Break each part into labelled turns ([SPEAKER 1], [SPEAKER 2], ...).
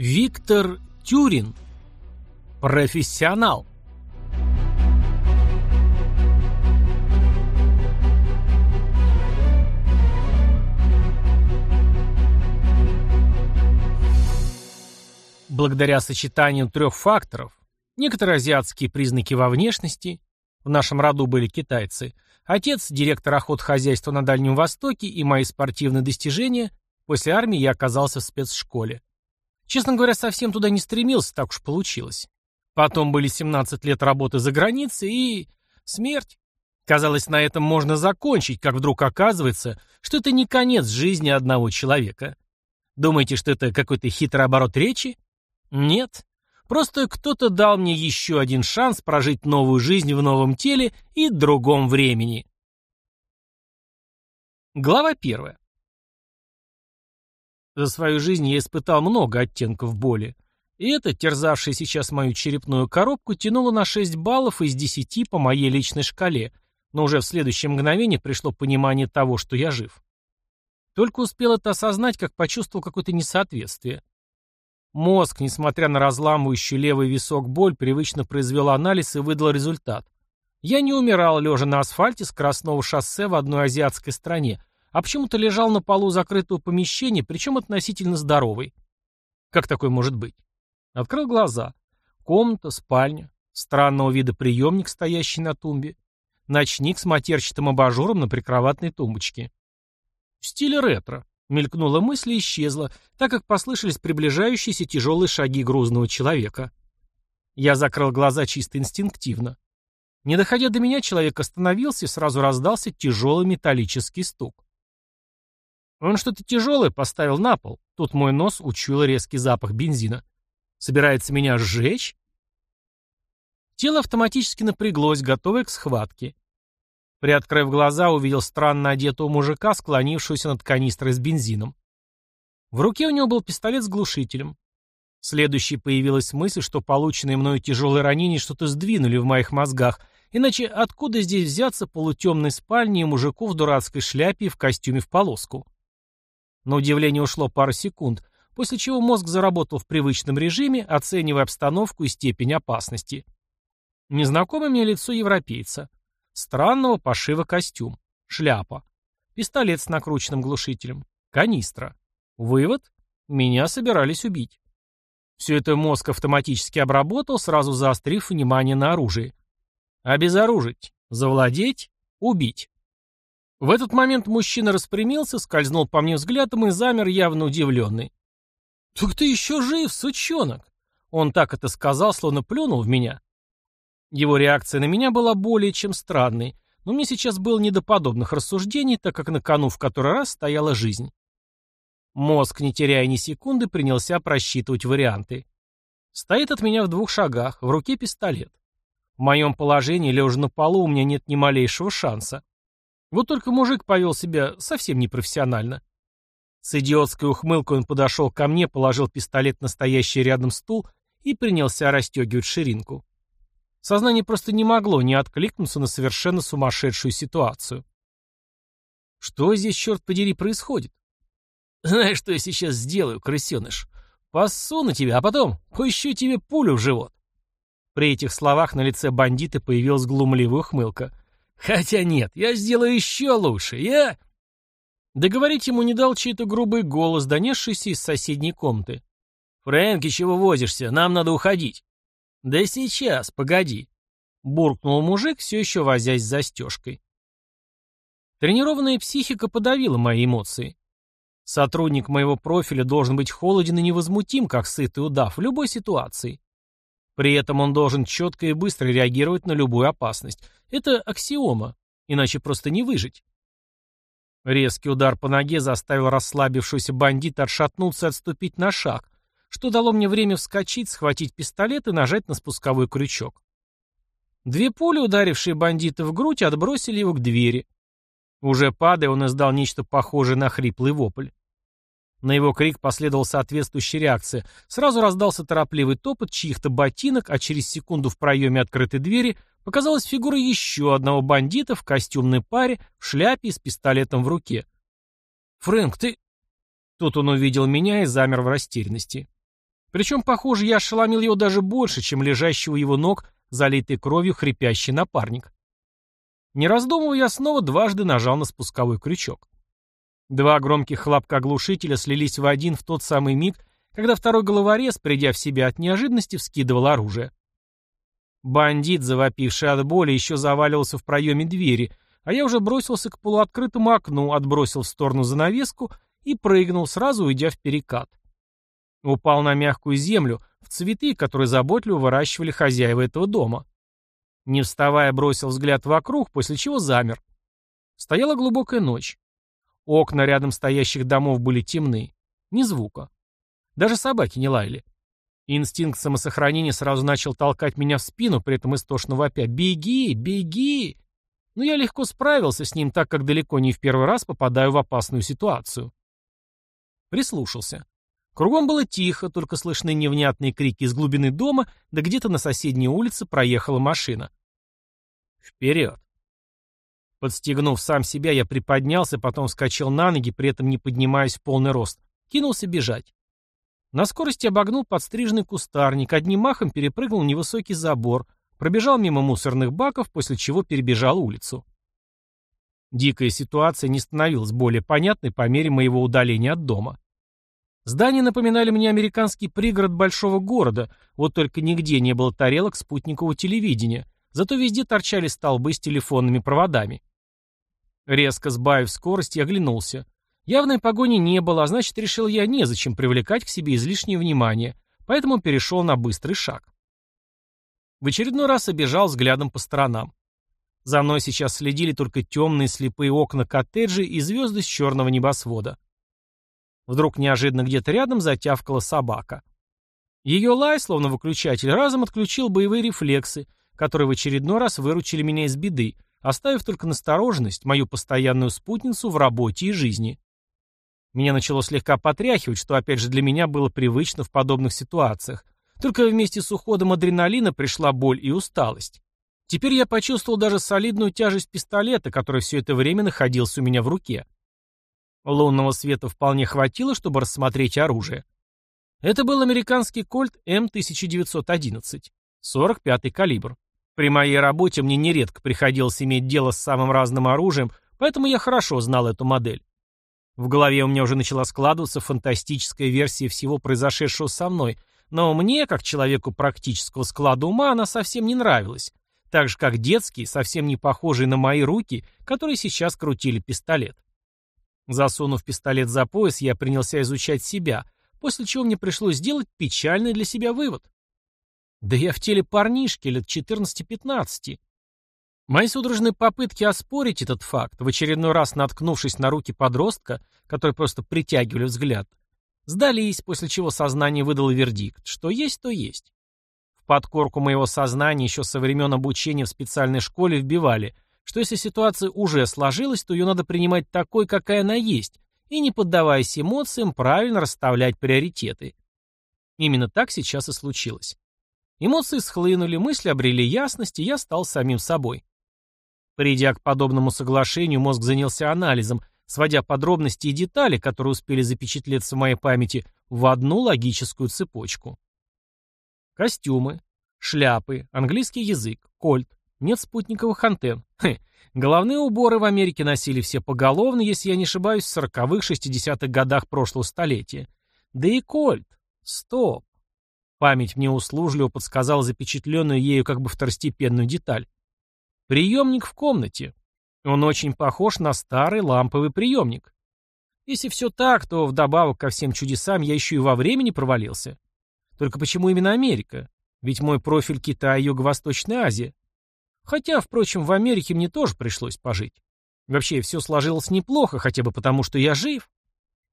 [SPEAKER 1] Виктор Тюрин. Профессионал. Благодаря сочетанию трех факторов, некоторые азиатские признаки во внешности, в нашем роду были китайцы, отец – директор охотхозяйства на Дальнем Востоке и мои спортивные достижения, после армии я оказался в спецшколе. Честно говоря, совсем туда не стремился, так уж получилось. Потом были 17 лет работы за границей и... смерть. Казалось, на этом можно закончить, как вдруг оказывается, что это не конец жизни одного человека. Думаете, что это какой-то хитрый оборот речи? Нет. Просто кто-то дал мне еще один шанс прожить новую жизнь в новом теле и другом времени. Глава первая. За свою жизнь я испытал много оттенков боли. И это, терзавшее сейчас мою черепную коробку, тянуло на 6 баллов из 10 по моей личной шкале, но уже в следующее мгновение пришло понимание того, что я жив. Только успел это осознать, как почувствовал какое-то несоответствие. Мозг, несмотря на разламывающий левый висок боль, привычно произвел анализ и выдал результат. Я не умирал, лежа на асфальте с Красного шоссе в одной азиатской стране, а почему-то лежал на полу закрытого помещения, причем относительно здоровый. Как такое может быть? Открыл глаза. Комната, спальня, странного вида приемник, стоящий на тумбе, ночник с матерчатым абажуром на прикроватной тумбочке. В стиле ретро. Мелькнула мысль и исчезла, так как послышались приближающиеся тяжелые шаги грузного человека. Я закрыл глаза чисто инстинктивно. Не доходя до меня, человек остановился и сразу раздался тяжелый металлический стук. Он что-то тяжелое поставил на пол. Тут мой нос учуял резкий запах бензина. Собирается меня сжечь? Тело автоматически напряглось, готовое к схватке. Приоткрыв глаза, увидел странно одетого мужика, склонившегося над канистрой с бензином. В руке у него был пистолет с глушителем. Следующей появилась мысль, что полученные мною тяжелые ранения что-то сдвинули в моих мозгах, иначе откуда здесь взяться полутемной спальни и мужику в дурацкой шляпе и в костюме в полоску? На удивление ушло пару секунд, после чего мозг заработал в привычном режиме, оценивая обстановку и степень опасности. Незнакомое мне лицо европейца. Странного пошива костюм. Шляпа. Пистолет с накрученным глушителем. Канистра. Вывод? Меня собирались убить. Все это мозг автоматически обработал, сразу заострив внимание на оружие. Обезоружить, завладеть, убить. В этот момент мужчина распрямился, скользнул по мне взглядом и замер, явно удивленный. «Так ты еще жив, сучонок!» Он так это сказал, словно плюнул в меня. Его реакция на меня была более чем странной, но мне сейчас было не до подобных рассуждений, так как на кону в который раз стояла жизнь. Мозг, не теряя ни секунды, принялся просчитывать варианты. Стоит от меня в двух шагах, в руке пистолет. В моем положении, лежа на полу, у меня нет ни малейшего шанса. Вот только мужик повел себя совсем непрофессионально. С идиотской ухмылкой он подошел ко мне, положил пистолет на стоящий рядом стул и принялся расстегивать ширинку. Сознание просто не могло не откликнуться на совершенно сумасшедшую ситуацию. Что здесь, черт подери, происходит? Знаешь, что я сейчас сделаю, крысеныш? Пассу на тебя, а потом поищу тебе пулю в живот. При этих словах на лице бандита появилась глумливая ухмылка. Хотя нет, я сделаю еще лучше. Я... Договорить ему не дал чей-то грубый голос, донесшийся из соседней комнаты. «Фрэнки, чего возишься? Нам надо уходить». «Да сейчас, погоди», — буркнул мужик, все еще возясь с застежкой. Тренированная психика подавила мои эмоции. Сотрудник моего профиля должен быть холоден и невозмутим, как сытый удав, в любой ситуации. При этом он должен четко и быстро реагировать на любую опасность. Это аксиома, иначе просто не выжить. Резкий удар по ноге заставил расслабившегося бандита отшатнуться и отступить на шаг, что дало мне время вскочить, схватить пистолет и нажать на спусковой крючок. Две пули, ударившие бандита в грудь, отбросили его к двери. Уже падая, он издал нечто похожее на хриплый вопль. На его крик последовала соответствующая реакция. Сразу раздался торопливый топот чьих-то ботинок, а через секунду в проеме открытой двери показалась фигура еще одного бандита в костюмной паре, в шляпе и с пистолетом в руке. «Фрэнк, ты...» Тут он увидел меня и замер в растерянности. Причем, похоже, я ошеломил его даже больше, чем лежащего его ног, залитый кровью хрипящий напарник. Не раздумывая, я снова дважды нажал на спусковой крючок. Два громких хлопка глушителя слились в один в тот самый миг, когда второй головорез, придя в себя от неожиданности, вскидывал оружие. Бандит, завопивший от боли, еще заваливался в проеме двери, а я уже бросился к полуоткрытому окну, отбросил в сторону занавеску и прыгнул, сразу уйдя в перекат. Упал на мягкую землю, в цветы, которые заботливо выращивали хозяева этого дома. Не вставая, бросил взгляд вокруг, после чего замер. Стояла глубокая ночь. Окна рядом стоящих домов были темны. Ни звука. Даже собаки не лаяли. Инстинкт самосохранения сразу начал толкать меня в спину, при этом истошно вопя «Беги! Беги!» Но я легко справился с ним, так как далеко не в первый раз попадаю в опасную ситуацию. Прислушался. Кругом было тихо, только слышны невнятные крики из глубины дома, да где-то на соседней улице проехала машина. Вперед! Подстегнув сам себя, я приподнялся, потом вскочил на ноги, при этом не поднимаясь в полный рост. Кинулся бежать. На скорости обогнул подстриженный кустарник, одним махом перепрыгнул невысокий забор, пробежал мимо мусорных баков, после чего перебежал улицу. Дикая ситуация не становилась более понятной по мере моего удаления от дома. Здания напоминали мне американский пригород большого города, вот только нигде не было тарелок спутникового телевидения, зато везде торчали столбы с телефонными проводами. Резко сбавив скорость, я оглянулся. Явной погони не было, а значит, решил я незачем привлекать к себе излишнее внимание, поэтому перешел на быстрый шаг. В очередной раз обежал взглядом по сторонам. За мной сейчас следили только темные слепые окна коттеджей и звезды с черного небосвода. Вдруг неожиданно где-то рядом затявкала собака. Ее лай, словно выключатель, разом отключил боевые рефлексы, которые в очередной раз выручили меня из беды, оставив только настороженность, мою постоянную спутницу в работе и жизни. Меня начало слегка потряхивать, что опять же для меня было привычно в подобных ситуациях. Только вместе с уходом адреналина пришла боль и усталость. Теперь я почувствовал даже солидную тяжесть пистолета, который все это время находился у меня в руке. Лунного света вполне хватило, чтобы рассмотреть оружие. Это был американский кольт М1911, 45-й калибр. При моей работе мне нередко приходилось иметь дело с самым разным оружием, поэтому я хорошо знал эту модель. В голове у меня уже начала складываться фантастическая версия всего произошедшего со мной, но мне, как человеку практического склада ума, она совсем не нравилась, так же как детские, совсем не похожие на мои руки, которые сейчас крутили пистолет. Засунув пистолет за пояс, я принялся изучать себя, после чего мне пришлось сделать печальный для себя вывод. Да я в теле парнишки лет 14-15. Мои судорожные попытки оспорить этот факт, в очередной раз наткнувшись на руки подростка, которые просто притягивали взгляд, сдались, после чего сознание выдало вердикт, что есть, то есть. В подкорку моего сознания еще со времен обучения в специальной школе вбивали, что если ситуация уже сложилась, то ее надо принимать такой, какая она есть, и не поддаваясь эмоциям, правильно расставлять приоритеты. Именно так сейчас и случилось. Эмоции схлынули, мысли обрели ясность, и я стал самим собой. Придя к подобному соглашению, мозг занялся анализом, сводя подробности и детали, которые успели запечатлеться в моей памяти, в одну логическую цепочку. Костюмы, шляпы, английский язык, кольт, нет спутниковых антенн. Хе, головные уборы в Америке носили все поголовно, если я не ошибаюсь, в сороковых, шестидесятых годах прошлого столетия. Да и кольт. Стоп. Память мне услужливо подсказала запечатленную ею как бы второстепенную деталь. Приемник в комнате. Он очень похож на старый ламповый приемник. Если все так, то вдобавок ко всем чудесам я еще и во времени провалился. Только почему именно Америка? Ведь мой профиль Китай и Юго-Восточная Азия. Хотя, впрочем, в Америке мне тоже пришлось пожить. Вообще, все сложилось неплохо, хотя бы потому, что я жив.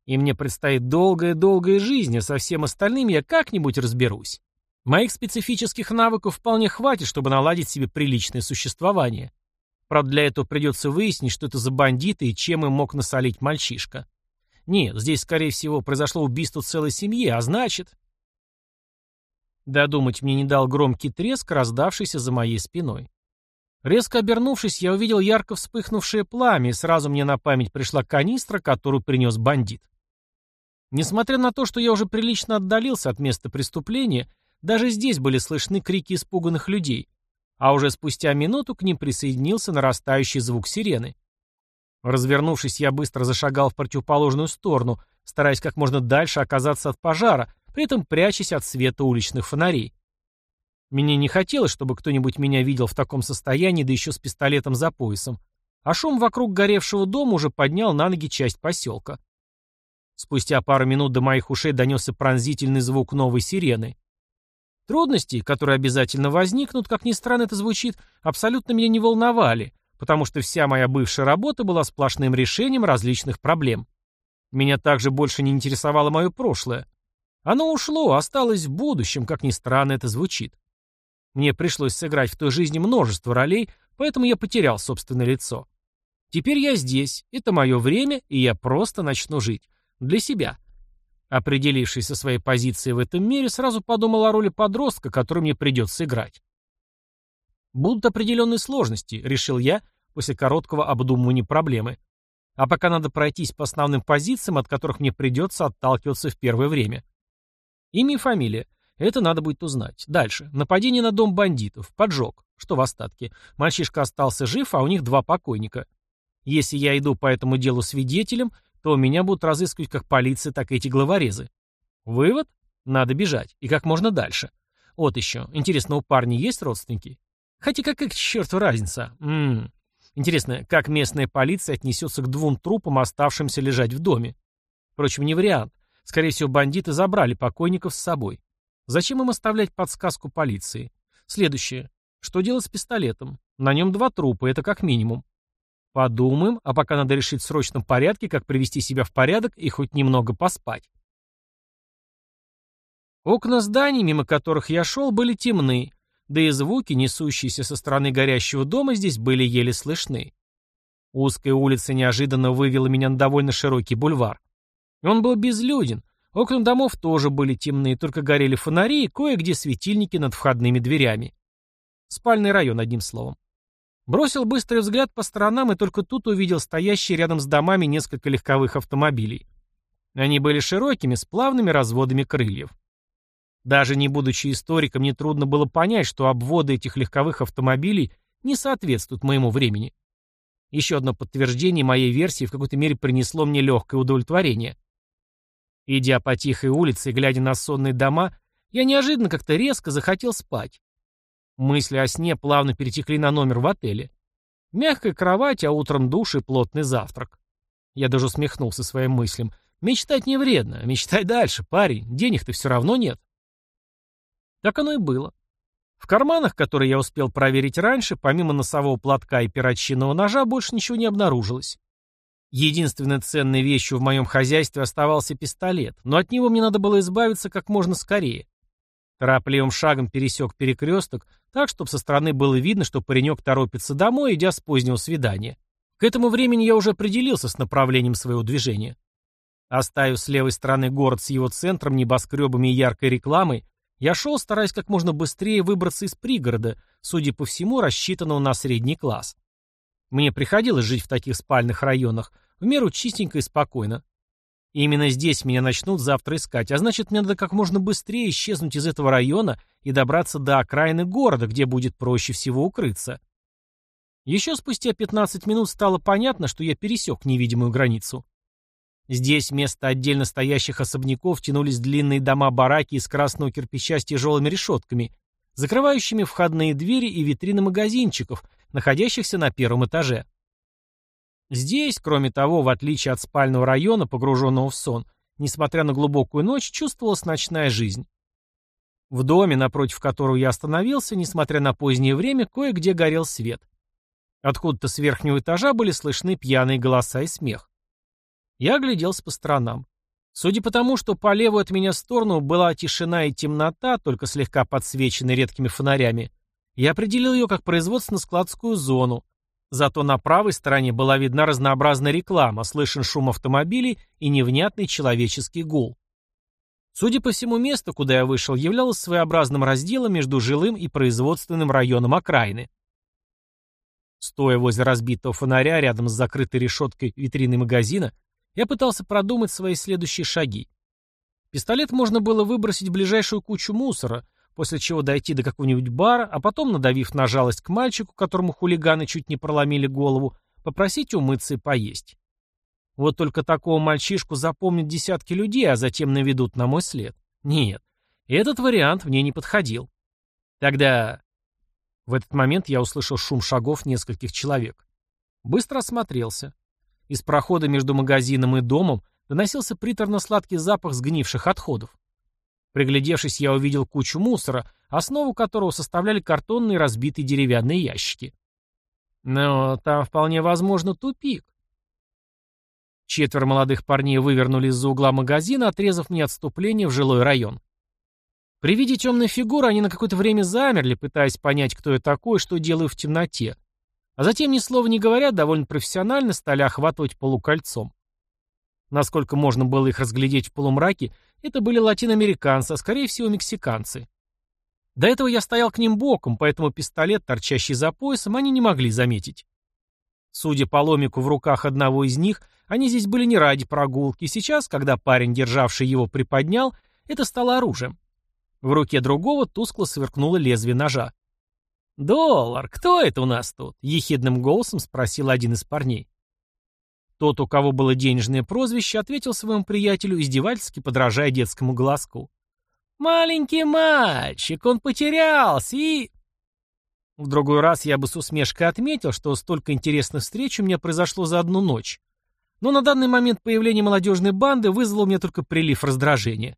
[SPEAKER 1] И мне предстоит долгая-долгая жизнь, а со всем остальным я как-нибудь разберусь. Моих специфических навыков вполне хватит, чтобы наладить себе приличное существование. Правда, для этого придется выяснить, что это за бандиты и чем им мог насолить мальчишка. Нет, здесь, скорее всего, произошло убийство целой семьи, а значит... Додумать мне не дал громкий треск, раздавшийся за моей спиной. Резко обернувшись, я увидел ярко вспыхнувшее пламя, и сразу мне на память пришла канистра, которую принес бандит. Несмотря на то, что я уже прилично отдалился от места преступления, даже здесь были слышны крики испуганных людей, а уже спустя минуту к ним присоединился нарастающий звук сирены. Развернувшись, я быстро зашагал в противоположную сторону, стараясь как можно дальше оказаться от пожара, при этом прячась от света уличных фонарей. Мне не хотелось, чтобы кто-нибудь меня видел в таком состоянии, да еще с пистолетом за поясом, а шум вокруг горевшего дома уже поднял на ноги часть поселка. Спустя пару минут до моих ушей донесся пронзительный звук новой сирены. Трудности, которые обязательно возникнут, как ни странно это звучит, абсолютно меня не волновали, потому что вся моя бывшая работа была сплошным решением различных проблем. Меня также больше не интересовало мое прошлое. Оно ушло, осталось в будущем, как ни странно это звучит. Мне пришлось сыграть в той жизни множество ролей, поэтому я потерял собственное лицо. Теперь я здесь, это мое время, и я просто начну жить. Для себя. Определившись со своей позицией в этом мире, сразу подумал о роли подростка, который мне придется играть. Будут определенные сложности, решил я после короткого обдумывания проблемы. А пока надо пройтись по основным позициям, от которых мне придется отталкиваться в первое время. Имя и фамилия. Это надо будет узнать. Дальше. Нападение на дом бандитов. Поджог. Что в остатке? Мальчишка остался жив, а у них два покойника. Если я иду по этому делу свидетелем, то меня будут разыскивать как полиция, так и эти главорезы. Вывод? Надо бежать. И как можно дальше. Вот еще. Интересно, у парня есть родственники? Хотя какая к черту разница? Ммм. Интересно, как местная полиция отнесется к двум трупам, оставшимся лежать в доме? Впрочем, не вариант. Скорее всего, бандиты забрали покойников с собой. Зачем им оставлять подсказку полиции? Следующее. Что делать с пистолетом? На нем два трупа, это как минимум. Подумаем, а пока надо решить в срочном порядке, как привести себя в порядок и хоть немного поспать. Окна зданий, мимо которых я шел, были темны, да и звуки, несущиеся со стороны горящего дома, здесь были еле слышны. Узкая улица неожиданно вывела меня на довольно широкий бульвар. Он был безлюден, окна домов тоже были темные, только горели фонари и кое-где светильники над входными дверями. Спальный район, одним словом. Бросил быстрый взгляд по сторонам и только тут увидел стоящие рядом с домами несколько легковых автомобилей. Они были широкими, с плавными разводами крыльев. Даже не будучи историком, нетрудно было понять, что обводы этих легковых автомобилей не соответствуют моему времени. Еще одно подтверждение моей версии в какой-то мере принесло мне легкое удовлетворение. Идя по тихой улице и глядя на сонные дома, я неожиданно как-то резко захотел спать. Мысли о сне плавно перетекли на номер в отеле. Мягкая кровать, а утром душ и плотный завтрак. Я даже усмехнулся своим мыслям. Мечтать не вредно, мечтай дальше, парень, денег-то все равно нет. Так оно и было. В карманах, которые я успел проверить раньше, помимо носового платка и перочинного ножа, больше ничего не обнаружилось. Единственной ценной вещью в моем хозяйстве оставался пистолет, но от него мне надо было избавиться как можно скорее. Торопливым шагом пересек перекресток, так, чтобы со стороны было видно, что паренек торопится домой, идя с позднего свидания. К этому времени я уже определился с направлением своего движения. Оставив с левой стороны город с его центром, небоскребами и яркой рекламой, я шел, стараясь как можно быстрее выбраться из пригорода, судя по всему, рассчитанного на средний класс. Мне приходилось жить в таких спальных районах, в меру чистенько и спокойно. И именно здесь меня начнут завтра искать, а значит, мне надо как можно быстрее исчезнуть из этого района и добраться до окраины города, где будет проще всего укрыться. Еще спустя 15 минут стало понятно, что я пересек невидимую границу. Здесь вместо отдельно стоящих особняков тянулись длинные дома-бараки из красного кирпича с тяжелыми решетками, закрывающими входные двери и витрины магазинчиков, находящихся на первом этаже. Здесь, кроме того, в отличие от спального района, погруженного в сон, несмотря на глубокую ночь, чувствовалась ночная жизнь. В доме, напротив которого я остановился, несмотря на позднее время, кое-где горел свет. Откуда-то с верхнего этажа были слышны пьяные голоса и смех. Я огляделся по сторонам. Судя по тому, что по левую от меня сторону была тишина и темнота, только слегка подсвеченная редкими фонарями, я определил ее как производственно-складскую зону, Зато на правой стороне была видна разнообразная реклама, слышен шум автомобилей и невнятный человеческий гул. Судя по всему, место, куда я вышел, являлось своеобразным разделом между жилым и производственным районом окраины. Стоя возле разбитого фонаря рядом с закрытой решеткой витрины магазина, я пытался продумать свои следующие шаги. Пистолет можно было выбросить в ближайшую кучу мусора, после чего дойти до какого-нибудь бара, а потом, надавив на жалость к мальчику, которому хулиганы чуть не проломили голову, попросить умыться и поесть. Вот только такого мальчишку запомнят десятки людей, а затем наведут на мой след. Нет, этот вариант мне не подходил. Тогда... В этот момент я услышал шум шагов нескольких человек. Быстро осмотрелся. Из прохода между магазином и домом доносился приторно-сладкий запах сгнивших отходов. Приглядевшись, я увидел кучу мусора, основу которого составляли картонные разбитые деревянные ящики. Но там вполне возможно тупик. Четверо молодых парней вывернули из-за угла магазина, отрезав мне отступление в жилой район. При виде темной фигуры они на какое-то время замерли, пытаясь понять, кто я такой что делаю в темноте. А затем, ни слова не говоря, довольно профессионально стали охватывать полукольцом. Насколько можно было их разглядеть в полумраке, это были латиноамериканцы, а скорее всего мексиканцы. До этого я стоял к ним боком, поэтому пистолет, торчащий за поясом, они не могли заметить. Судя по ломику в руках одного из них, они здесь были не ради прогулки, сейчас, когда парень, державший его, приподнял, это стало оружием. В руке другого тускло сверкнуло лезвие ножа. «Доллар, кто это у нас тут?» — ехидным голосом спросил один из парней. Тот, у кого было денежное прозвище, ответил своему приятелю, издевательски подражая детскому глазку. «Маленький мальчик, он потерялся и...» В другой раз я бы с усмешкой отметил, что столько интересных встреч у меня произошло за одну ночь. Но на данный момент появление молодежной банды вызвало меня только прилив раздражения.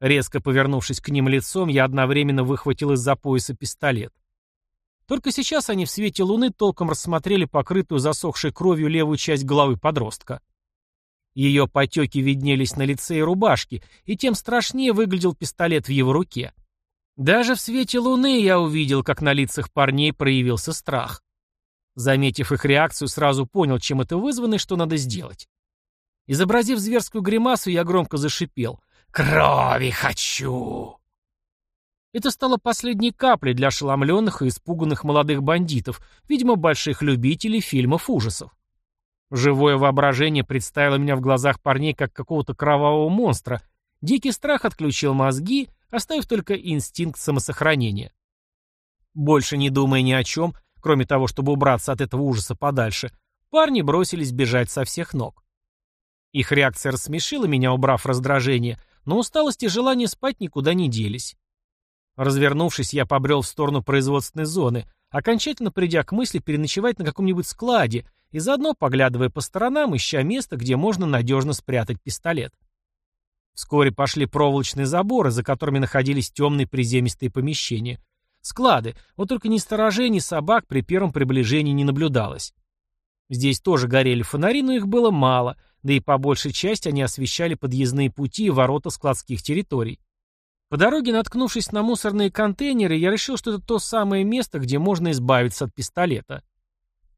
[SPEAKER 1] Резко повернувшись к ним лицом, я одновременно выхватил из-за пояса пистолет. Только сейчас они в свете луны толком рассмотрели покрытую засохшей кровью левую часть головы подростка. Ее потеки виднелись на лице и рубашке, и тем страшнее выглядел пистолет в его руке. Даже в свете луны я увидел, как на лицах парней проявился страх. Заметив их реакцию, сразу понял, чем это вызвано и что надо сделать. Изобразив зверскую гримасу, я громко зашипел. «Крови хочу!» Это стало последней каплей для ошеломленных и испуганных молодых бандитов, видимо, больших любителей фильмов ужасов. Живое воображение представило меня в глазах парней как какого-то кровавого монстра. Дикий страх отключил мозги, оставив только инстинкт самосохранения. Больше не думая ни о чем, кроме того, чтобы убраться от этого ужаса подальше, парни бросились бежать со всех ног. Их реакция рассмешила меня, убрав раздражение, но усталость и желание спать никуда не делись. Развернувшись, я побрел в сторону производственной зоны, окончательно придя к мысли переночевать на каком-нибудь складе и заодно поглядывая по сторонам, ища место, где можно надежно спрятать пистолет. Вскоре пошли проволочные заборы, за которыми находились темные приземистые помещения. Склады, вот только ни сторожей, ни собак при первом приближении не наблюдалось. Здесь тоже горели фонари, но их было мало, да и по большей части они освещали подъездные пути и ворота складских территорий. По дороге, наткнувшись на мусорные контейнеры, я решил, что это то самое место, где можно избавиться от пистолета.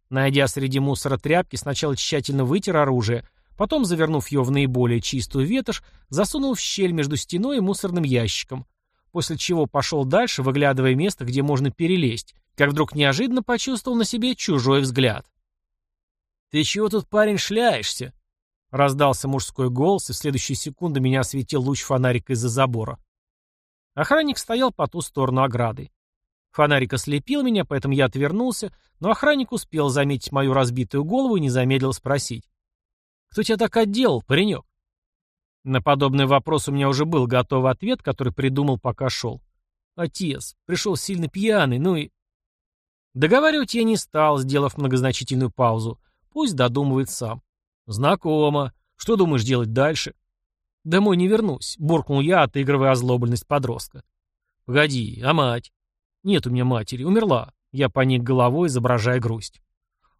[SPEAKER 1] Найдя среди мусора тряпки, сначала тщательно вытер оружие, потом, завернув ее в наиболее чистую ветошь, засунул в щель между стеной и мусорным ящиком, после чего пошел дальше, выглядывая место, где можно перелезть, как вдруг неожиданно почувствовал на себе чужой взгляд. «Ты чего тут, парень, шляешься?» Раздался мужской голос, и в следующую секунду меня осветил луч фонарика из-за забора. Охранник стоял по ту сторону ограды. Фонарик ослепил меня, поэтому я отвернулся, но охранник успел заметить мою разбитую голову и не замедлил спросить. «Кто тебя так отделал, паренек?» На подобный вопрос у меня уже был готовый ответ, который придумал, пока шел. «Отец. Пришел сильно пьяный, ну и...» Договаривать я не стал, сделав многозначительную паузу. Пусть додумывает сам. «Знакомо. Что думаешь делать дальше?» «Домой не вернусь», — буркнул я, отыгрывая озлобленность подростка. «Погоди, а мать?» «Нет у меня матери, умерла». Я поник головой, изображая грусть.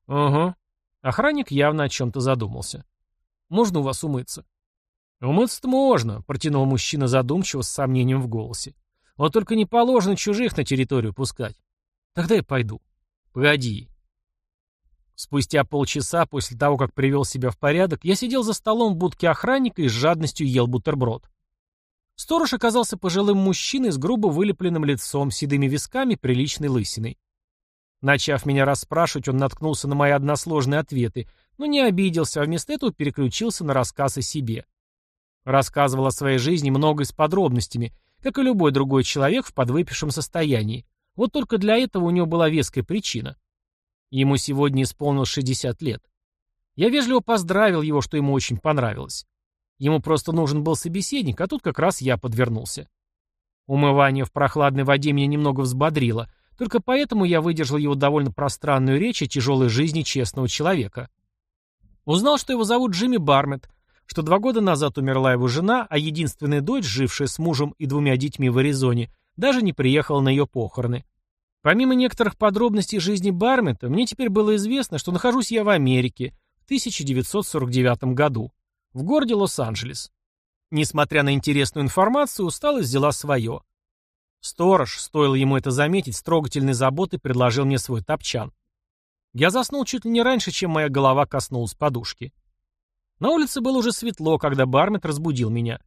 [SPEAKER 1] «Угу». Охранник явно о чем-то задумался. «Можно у вас умыться?» «Умыться-то можно», — протянул мужчина задумчиво с сомнением в голосе. «Вот только не положено чужих на территорию пускать». «Тогда я пойду». «Погоди, Спустя полчаса после того, как привел себя в порядок, я сидел за столом в будке охранника и с жадностью ел бутерброд. Сторож оказался пожилым мужчиной с грубо вылепленным лицом, седыми висками, приличной лысиной. Начав меня расспрашивать, он наткнулся на мои односложные ответы, но не обиделся, а вместо этого переключился на рассказ о себе. Рассказывал о своей жизни много с подробностями, как и любой другой человек в подвыпившем состоянии. Вот только для этого у него была веская причина. Ему сегодня исполнилось 60 лет. Я вежливо поздравил его, что ему очень понравилось. Ему просто нужен был собеседник, а тут как раз я подвернулся. Умывание в прохладной воде меня немного взбодрило, только поэтому я выдержал его довольно пространную речь о тяжелой жизни честного человека. Узнал, что его зовут Джимми Бармет, что два года назад умерла его жена, а единственная дочь, жившая с мужем и двумя детьми в Аризоне, даже не приехала на ее похороны. Помимо некоторых подробностей жизни Бармета, мне теперь было известно, что нахожусь я в Америке в 1949 году, в городе Лос-Анджелес. Несмотря на интересную информацию, усталость взяла свое. Сторож, стоило ему это заметить, с трогательной заботой предложил мне свой топчан. Я заснул чуть ли не раньше, чем моя голова коснулась подушки. На улице было уже светло, когда бармет разбудил меня.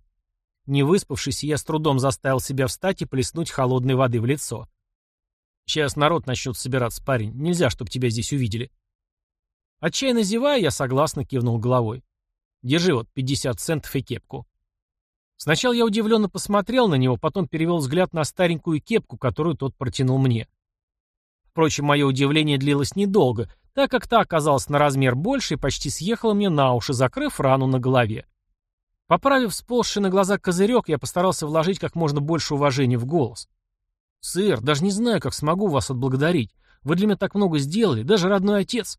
[SPEAKER 1] Не выспавшись, я с трудом заставил себя встать и плеснуть холодной воды в лицо. «Сейчас народ начнет собираться, парень. Нельзя, чтобы тебя здесь увидели». Отчаянно зевая, я согласно кивнул головой. «Держи вот 50 центов и кепку». Сначала я удивленно посмотрел на него, потом перевел взгляд на старенькую кепку, которую тот протянул мне. Впрочем, мое удивление длилось недолго, так как та оказалась на размер больше и почти съехала мне на уши, закрыв рану на голове. Поправив сползший на глаза козырек, я постарался вложить как можно больше уважения в голос. «Сэр, даже не знаю, как смогу вас отблагодарить. Вы для меня так много сделали, даже родной отец».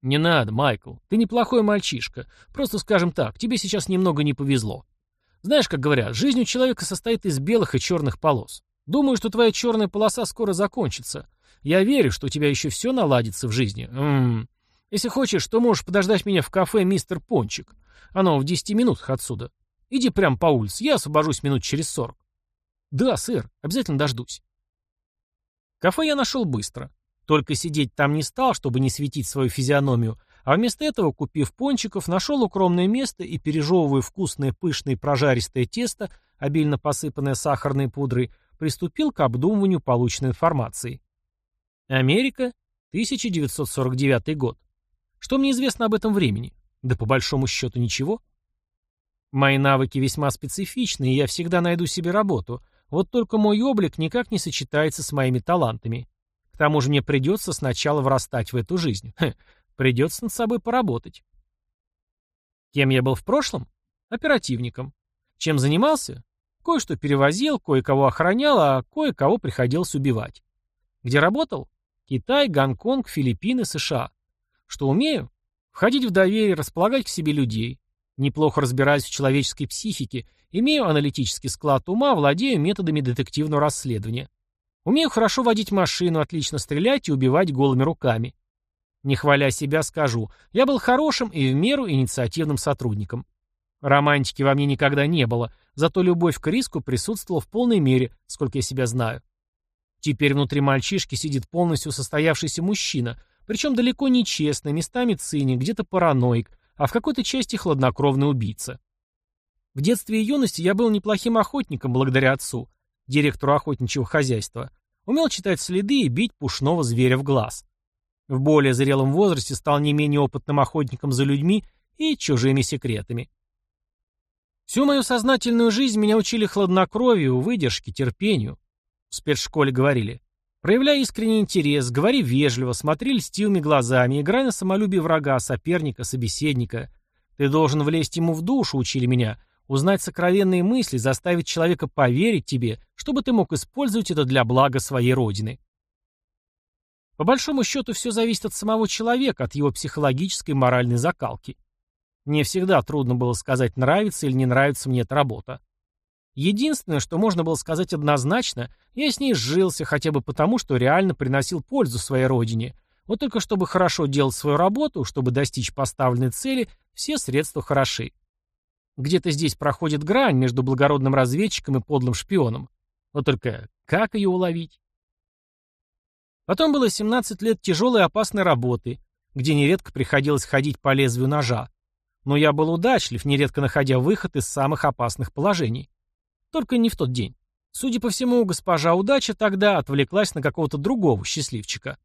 [SPEAKER 1] «Не надо, Майкл. Ты неплохой мальчишка. Просто, скажем так, тебе сейчас немного не повезло. Знаешь, как говорят, жизнь у человека состоит из белых и черных полос. Думаю, что твоя черная полоса скоро закончится. Я верю, что у тебя еще все наладится в жизни. М Если хочешь, то можешь подождать меня в кафе «Мистер Пончик». Оно в десяти минутах отсюда. Иди прямо по улице, я освобожусь минут через сорок. Да, сэр, обязательно дождусь. Кафе я нашел быстро. Только сидеть там не стал, чтобы не светить свою физиономию, а вместо этого, купив пончиков, нашел укромное место и, пережевывая вкусное пышное прожаристое тесто, обильно посыпанное сахарной пудрой, приступил к обдумыванию полученной информации. Америка, 1949 год. Что мне известно об этом времени? Да по большому счету ничего. Мои навыки весьма специфичны, и я всегда найду себе работу. Вот только мой облик никак не сочетается с моими талантами. К тому же мне придется сначала врастать в эту жизнь. Хе, придется над собой поработать. Кем я был в прошлом? Оперативником. Чем занимался? Кое-что перевозил, кое-кого охранял, а кое-кого приходилось убивать. Где работал? Китай, Гонконг, Филиппины, США. Что умею? Входить в доверие, располагать к себе людей. Неплохо разбираюсь в человеческой психике, имею аналитический склад ума, владею методами детективного расследования. Умею хорошо водить машину, отлично стрелять и убивать голыми руками. Не хваля себя, скажу, я был хорошим и в меру инициативным сотрудником. Романтики во мне никогда не было, зато любовь к риску присутствовала в полной мере, сколько я себя знаю. Теперь внутри мальчишки сидит полностью состоявшийся мужчина, причем далеко не честный, местами циник, где-то параноик, а в какой-то части хладнокровный убийца. В детстве и юности я был неплохим охотником благодаря отцу, директору охотничьего хозяйства. Умел читать следы и бить пушного зверя в глаз. В более зрелом возрасте стал не менее опытным охотником за людьми и чужими секретами. Всю мою сознательную жизнь меня учили хладнокровию, выдержке, терпению. В спецшколе говорили. Проявляй искренний интерес, говори вежливо, смотри льстивыми глазами, играй на самолюбие врага, соперника, собеседника. Ты должен влезть ему в душу, учили меня, узнать сокровенные мысли, заставить человека поверить тебе, чтобы ты мог использовать это для блага своей родины. По большому счету все зависит от самого человека, от его психологической и моральной закалки. Мне всегда трудно было сказать, нравится или не нравится мне эта работа. Единственное, что можно было сказать однозначно, я с ней сжился хотя бы потому, что реально приносил пользу своей родине. Вот только чтобы хорошо делать свою работу, чтобы достичь поставленной цели, все средства хороши. Где-то здесь проходит грань между благородным разведчиком и подлым шпионом. Вот только как ее уловить? Потом было 17 лет тяжелой и опасной работы, где нередко приходилось ходить по лезвию ножа. Но я был удачлив, нередко находя выход из самых опасных положений. Только не в тот день. Судя по всему, госпожа удача тогда отвлеклась на какого-то другого счастливчика.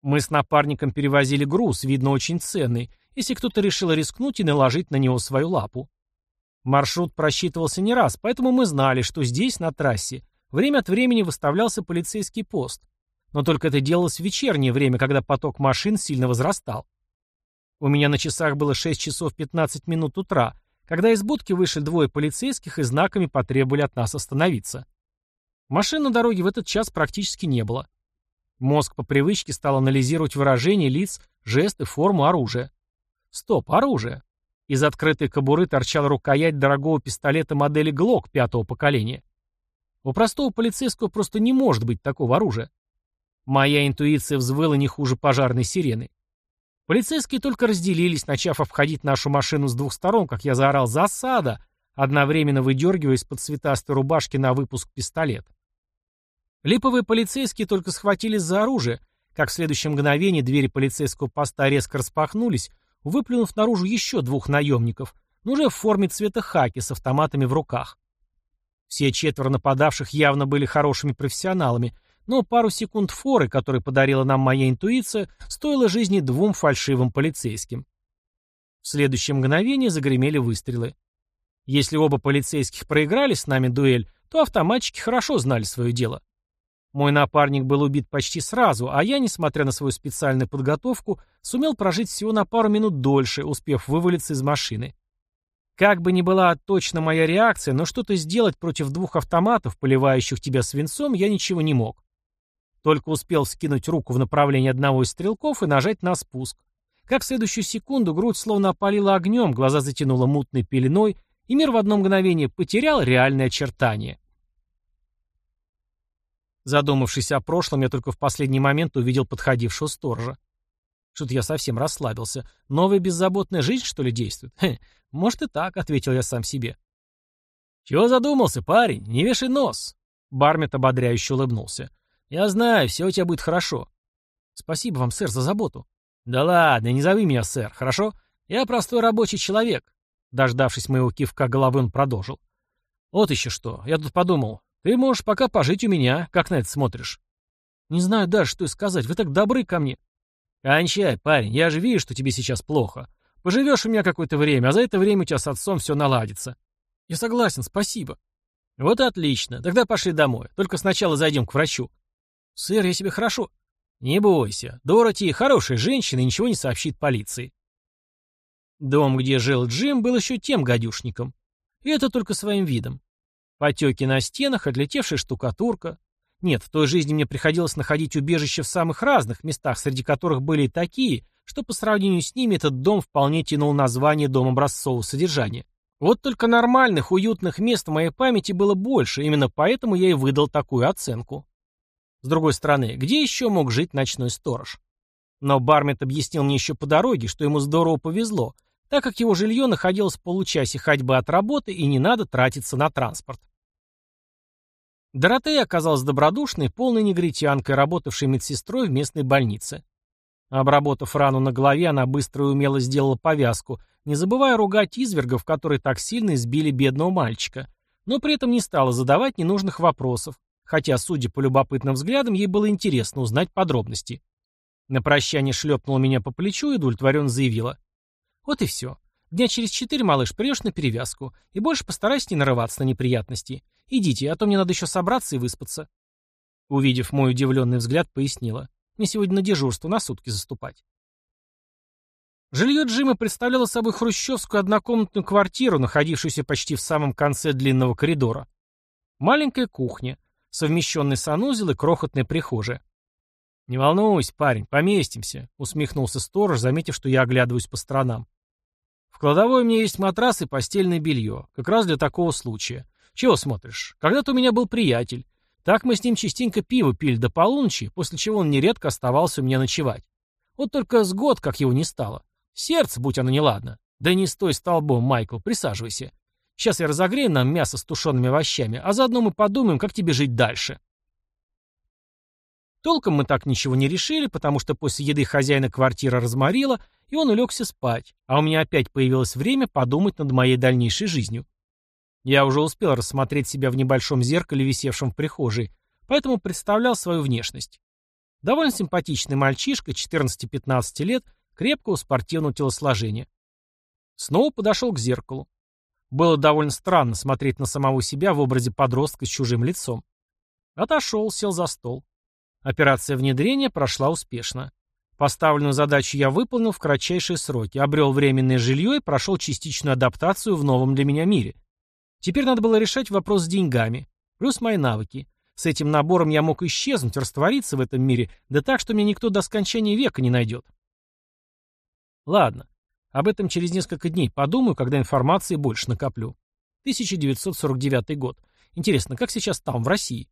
[SPEAKER 1] Мы с напарником перевозили груз, видно, очень ценный, если кто-то решил рискнуть и наложить на него свою лапу. Маршрут просчитывался не раз, поэтому мы знали, что здесь, на трассе, время от времени выставлялся полицейский пост. Но только это делалось в вечернее время, когда поток машин сильно возрастал. У меня на часах было 6 часов 15 минут утра, когда из будки вышли двое полицейских и знаками потребовали от нас остановиться. Машин на дороге в этот час практически не было. Мозг по привычке стал анализировать выражения лиц, жесты, форму оружия. Стоп, оружие. Из открытой кобуры торчала рукоять дорогого пистолета модели ГЛОК пятого поколения. У простого полицейского просто не может быть такого оружия. Моя интуиция взвыла не хуже пожарной сирены. Полицейские только разделились, начав обходить нашу машину с двух сторон, как я заорал «Засада!», одновременно выдергивая из-под цветастой рубашки на выпуск пистолет. Липовые полицейские только схватились за оружие, как в следующее мгновение двери полицейского поста резко распахнулись, выплюнув наружу еще двух наемников, но уже в форме цвета хаки с автоматами в руках. Все четверо нападавших явно были хорошими профессионалами, но пару секунд форы, которые подарила нам моя интуиция, стоило жизни двум фальшивым полицейским. В следующее мгновение загремели выстрелы. Если оба полицейских проиграли с нами дуэль, то автоматчики хорошо знали свое дело. Мой напарник был убит почти сразу, а я, несмотря на свою специальную подготовку, сумел прожить всего на пару минут дольше, успев вывалиться из машины. Как бы ни была точно моя реакция, но что-то сделать против двух автоматов, поливающих тебя свинцом, я ничего не мог. Только успел вскинуть руку в направлении одного из стрелков и нажать на спуск. Как в следующую секунду грудь словно опалила огнем, глаза затянуло мутной пеленой, и мир в одно мгновение потерял реальные очертания. Задумавшись о прошлом, я только в последний момент увидел подходившего сторожа. Что-то я совсем расслабился. Новая беззаботная жизнь, что ли, действует? Хе, может и так, — ответил я сам себе. Чего задумался, парень? Не вешай нос. Бармет ободряюще улыбнулся. «Я знаю, все у тебя будет хорошо». «Спасибо вам, сэр, за заботу». «Да ладно, не зови меня, сэр, хорошо? Я простой рабочий человек». Дождавшись моего кивка головы, он продолжил. «Вот еще что. Я тут подумал. Ты можешь пока пожить у меня. Как на это смотришь?» «Не знаю даже, что и сказать. Вы так добры ко мне». «Кончай, парень. Я же вижу, что тебе сейчас плохо. Поживешь у меня какое-то время, а за это время у тебя с отцом все наладится». «Я согласен, спасибо». «Вот отлично. Тогда пошли домой. Только сначала зайдем к врачу». «Сэр, я себе хорошо...» «Не бойся. Дороти хорошая женщина и ничего не сообщит полиции». Дом, где жил Джим, был еще тем гадюшником. И это только своим видом. Потеки на стенах, отлетевшая штукатурка. Нет, в той жизни мне приходилось находить убежище в самых разных местах, среди которых были и такие, что по сравнению с ними этот дом вполне тянул название дом образцового содержания. Вот только нормальных, уютных мест в моей памяти было больше, именно поэтому я и выдал такую оценку. С другой стороны, где еще мог жить ночной сторож? Но Бармет объяснил мне еще по дороге, что ему здорово повезло, так как его жилье находилось в получасе ходьбы от работы и не надо тратиться на транспорт. Доротея оказалась добродушной, полной негритянкой, работавшей медсестрой в местной больнице. Обработав рану на голове, она быстро и умело сделала повязку, не забывая ругать извергов, которые так сильно избили бедного мальчика, но при этом не стала задавать ненужных вопросов, хотя, судя по любопытным взглядам, ей было интересно узнать подробности. На прощание шлепнула меня по плечу и удовлетворенно заявила. «Вот и все. Дня через четыре, малыш, придешь на перевязку, и больше постарайся не нарываться на неприятности. Идите, а то мне надо еще собраться и выспаться». Увидев мой удивленный взгляд, пояснила. «Мне сегодня на дежурство на сутки заступать». Жилье Джима представляло собой хрущевскую однокомнатную квартиру, находившуюся почти в самом конце длинного коридора. Маленькая кухня, совмещенный санузел и крохотная прихожая. «Не волнуйся, парень, поместимся», — усмехнулся сторож, заметив, что я оглядываюсь по сторонам. «В кладовой у меня есть матрас и постельное белье, как раз для такого случая. Чего смотришь? Когда-то у меня был приятель. Так мы с ним частенько пиво пили до полуночи, после чего он нередко оставался у меня ночевать. Вот только с год, как его не стало. Сердце, будь оно неладно. Да не стой столбом, Майкл, присаживайся. Сейчас я разогрею нам мясо с тушеными овощами, а заодно мы подумаем, как тебе жить дальше. Толком мы так ничего не решили, потому что после еды хозяина квартира разморила, и он улегся спать, а у меня опять появилось время подумать над моей дальнейшей жизнью. Я уже успел рассмотреть себя в небольшом зеркале, висевшем в прихожей, поэтому представлял свою внешность. Довольно симпатичный мальчишка, 14-15 лет, крепкого спортивного телосложения. Снова подошел к зеркалу. Было довольно странно смотреть на самого себя в образе подростка с чужим лицом. Отошел, сел за стол. Операция внедрения прошла успешно. Поставленную задачу я выполнил в кратчайшие сроки, обрел временное жилье и прошел частичную адаптацию в новом для меня мире. Теперь надо было решать вопрос с деньгами, плюс мои навыки. С этим набором я мог исчезнуть, раствориться в этом мире, да так, что меня никто до скончания века не найдет. Ладно, об этом через несколько дней подумаю, когда информации больше накоплю. 1949 год. Интересно, как сейчас там, в России?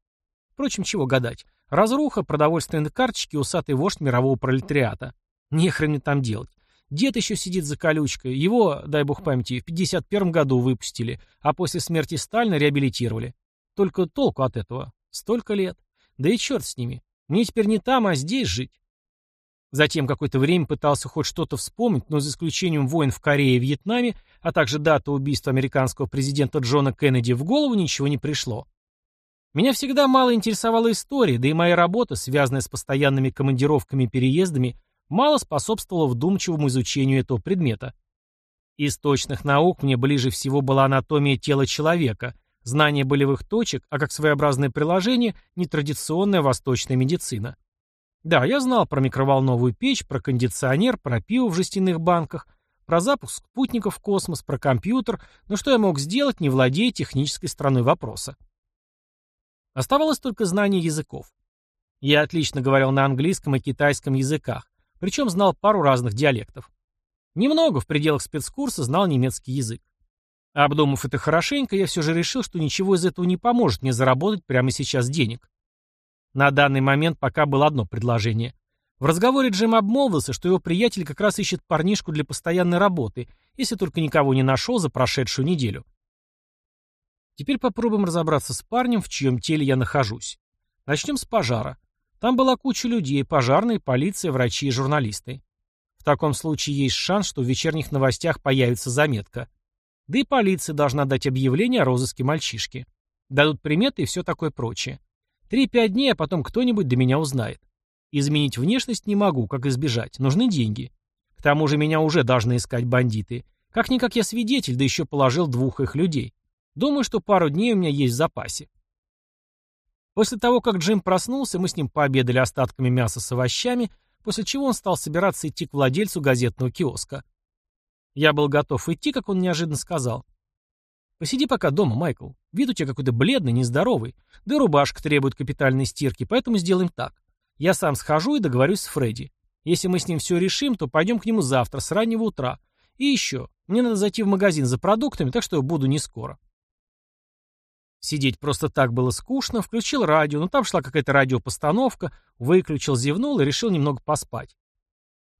[SPEAKER 1] Впрочем, чего гадать. Разруха, продовольственные карточки, усатый вождь мирового пролетариата. Нехрен мне там делать. Дед еще сидит за колючкой. Его, дай бог памяти, в 51 году выпустили, а после смерти Сталина реабилитировали. Только толку от этого. Столько лет. Да и черт с ними. Мне теперь не там, а здесь жить. Затем какое-то время пытался хоть что-то вспомнить, но за исключением войн в Корее и Вьетнаме, а также даты убийства американского президента Джона Кеннеди в голову ничего не пришло. Меня всегда мало интересовала история, да и моя работа, связанная с постоянными командировками и переездами, мало способствовала вдумчивому изучению этого предмета. Из точных наук мне ближе всего была анатомия тела человека, знание болевых точек, а как своеобразное приложение – нетрадиционная восточная медицина. Да, я знал про микроволновую печь, про кондиционер, про пиво в жестяных банках, про запуск спутников в космос, про компьютер, но что я мог сделать, не владея технической стороной вопроса? Оставалось только знание языков. Я отлично говорил на английском и китайском языках, причем знал пару разных диалектов. Немного в пределах спецкурса знал немецкий язык. Обдумав это хорошенько, я все же решил, что ничего из этого не поможет мне заработать прямо сейчас денег. На данный момент пока было одно предложение. В разговоре Джим обмолвился, что его приятель как раз ищет парнишку для постоянной работы, если только никого не нашел за прошедшую неделю. Теперь попробуем разобраться с парнем, в чьем теле я нахожусь. Начнем с пожара. Там была куча людей, пожарные, полиция, врачи и журналисты. В таком случае есть шанс, что в вечерних новостях появится заметка. Да и полиция должна дать объявление о розыске мальчишки. Дадут приметы и все такое прочее. Три-пять дней, а потом кто-нибудь до меня узнает. Изменить внешность не могу, как избежать. Нужны деньги. К тому же меня уже должны искать бандиты. Как-никак я свидетель, да еще положил двух их людей. Думаю, что пару дней у меня есть в запасе. После того, как Джим проснулся, мы с ним пообедали остатками мяса с овощами, после чего он стал собираться идти к владельцу газетного киоска. Я был готов идти, как он неожиданно сказал. Посиди пока дома, Майкл. Вид у тебя какой-то бледный, нездоровый. Да и рубашка требует капитальной стирки, поэтому сделаем так. Я сам схожу и договорюсь с Фредди. Если мы с ним все решим, то пойдем к нему завтра, с раннего утра. И еще, мне надо зайти в магазин за продуктами, так что буду не скоро. Сидеть просто так было скучно, включил радио, но там шла какая-то радиопостановка, выключил, зевнул и решил немного поспать.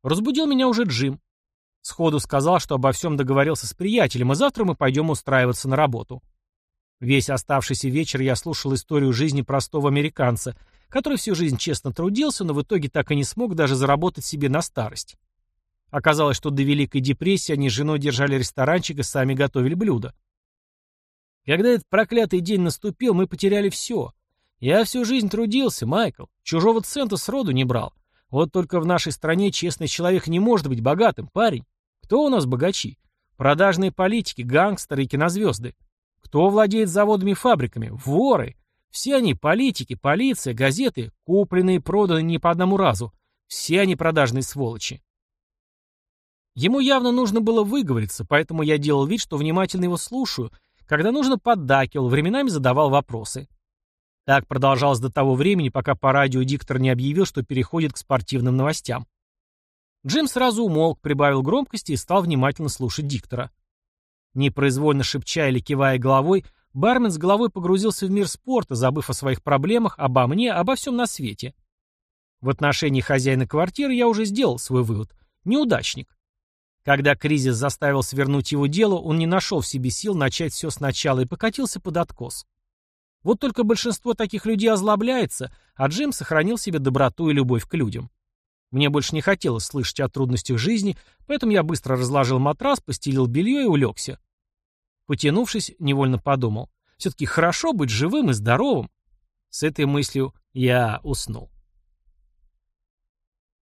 [SPEAKER 1] Разбудил меня уже Джим. Сходу сказал, что обо всем договорился с приятелем, и завтра мы пойдем устраиваться на работу. Весь оставшийся вечер я слушал историю жизни простого американца, который всю жизнь честно трудился, но в итоге так и не смог даже заработать себе на старость. Оказалось, что до Великой депрессии они с женой держали ресторанчик и сами готовили блюда. Когда этот проклятый день наступил, мы потеряли все. Я всю жизнь трудился, Майкл, чужого цента сроду не брал. Вот только в нашей стране честный человек не может быть богатым, парень. Кто у нас богачи? Продажные политики, гангстеры и кинозвезды. Кто владеет заводами и фабриками? Воры. Все они политики, полиция, газеты, купленные и проданы не по одному разу. Все они продажные сволочи. Ему явно нужно было выговориться, поэтому я делал вид, что внимательно его слушаю, когда нужно поддакивал, временами задавал вопросы. Так продолжалось до того времени, пока по радио диктор не объявил, что переходит к спортивным новостям. Джим сразу умолк, прибавил громкости и стал внимательно слушать диктора. Непроизвольно шепча или кивая головой, бармен с головой погрузился в мир спорта, забыв о своих проблемах, обо мне, обо всем на свете. В отношении хозяина квартиры я уже сделал свой вывод. Неудачник. Когда кризис заставил свернуть его дело, он не нашел в себе сил начать все сначала и покатился под откос. Вот только большинство таких людей озлобляется, а Джим сохранил себе доброту и любовь к людям. Мне больше не хотелось слышать о трудностях жизни, поэтому я быстро разложил матрас, постелил белье и улегся. Потянувшись, невольно подумал. Все-таки хорошо быть живым и здоровым. С этой мыслью я уснул.